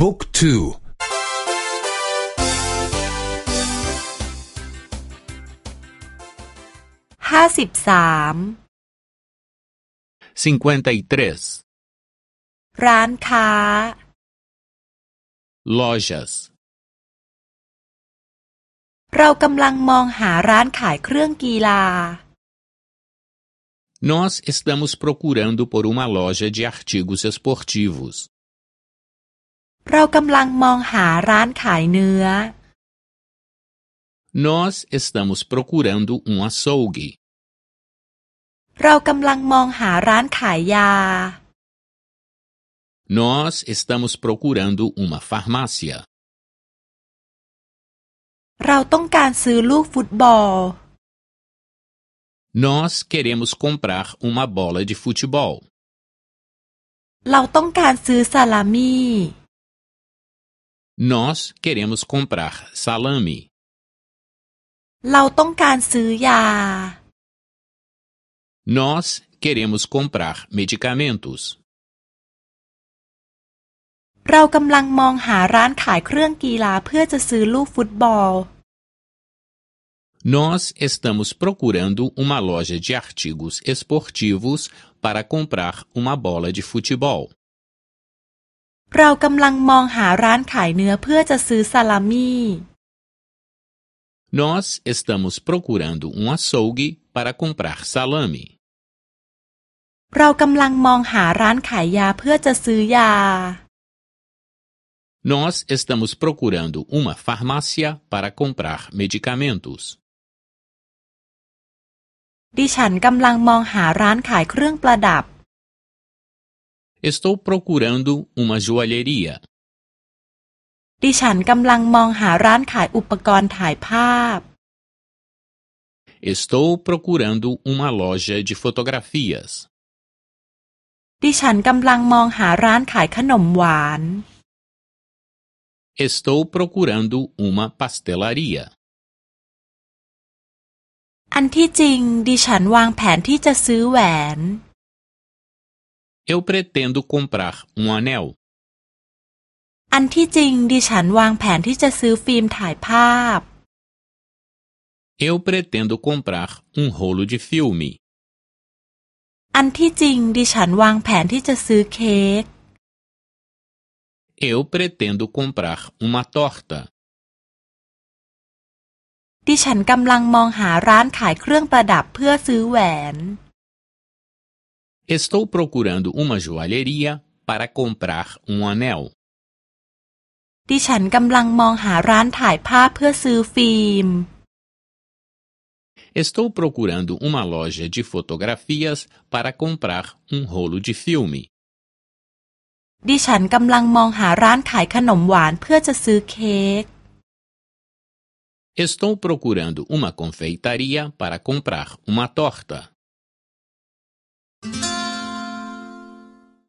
บุ๊กทูห้าสิบสาม 53 ร้านค้า lojas เรากำลังมองหาร้านขายเครื่องกีฬา Nós estamos procurando por uma loja de artigos esportivos. เรากำลังมองหาร้านขายเนื้อ Nós estamos procurando um açougue. เรากำลังมองหาร้านขายยา Nós estamos procurando uma farmácia. เราต้องการซื้อลูกฟุตบอล Nós queremos comprar uma bola de futebol. เราต้องการซื้อซาลามี่ Nós queremos comprar salame. เราต้องการซื้อยา Nós queremos comprar medicamentos. เรากำลังมองหาร้านขายเครื่องกีฬาเพื่อจะซื้อลูกฟุตบอล Nós estamos procurando uma loja de artigos esportivos para comprar uma bola de futebol. เรากำลังมองหาร้านขายเนื้อเพื่อจะซื้อซาลามี่ Nós estamos procurando um açougue para comprar salame. เรากำลังมองหาร้านขายยาเพื่อจะซื้อยา Nós estamos procurando uma farmácia para comprar medicamentos. ดิฉันกำลังมองหาร้านขายเครื่องประดับ Estou procurando uma joalheria. ดิฉันกำลังมองหาร้านขายอุปกรณ์ถ่ายภาพ Estou procurando uma loja de fotografias. ดิฉันกำลังมองหาร้านขายขนมหวาน Estou procurando uma pastelaria. อันที่จริง ดิฉันวางแผนที่จะซื้อแหวน Eu pretendo comprar um anel. อันที่จริงดิฉันวางแผนที่จะซื้อฟิล์มถ่ายภาพ Eu pretendo comprar um rolo de filme. อันที่จริงดิฉันวางแผนที่จะซื้อเค้ก Eu pretendo comprar uma torta. ดิฉันกำลังมองหาร้านขายเครื่องประดับเพื่อซื้อแหวน Estou procurando uma joalheria para comprar um anel. ดิฉันกำลังมองหาร้านถ่ายภาพเพื่อซื้อฟิล์ม Estou procurando uma loja de fotografias para comprar um rolo de filme. ดิฉันกำลังมองหาร้านขายขนมหวานเพื่อจะซื้อเค้ก Estou procurando uma confeitaria para comprar uma torta.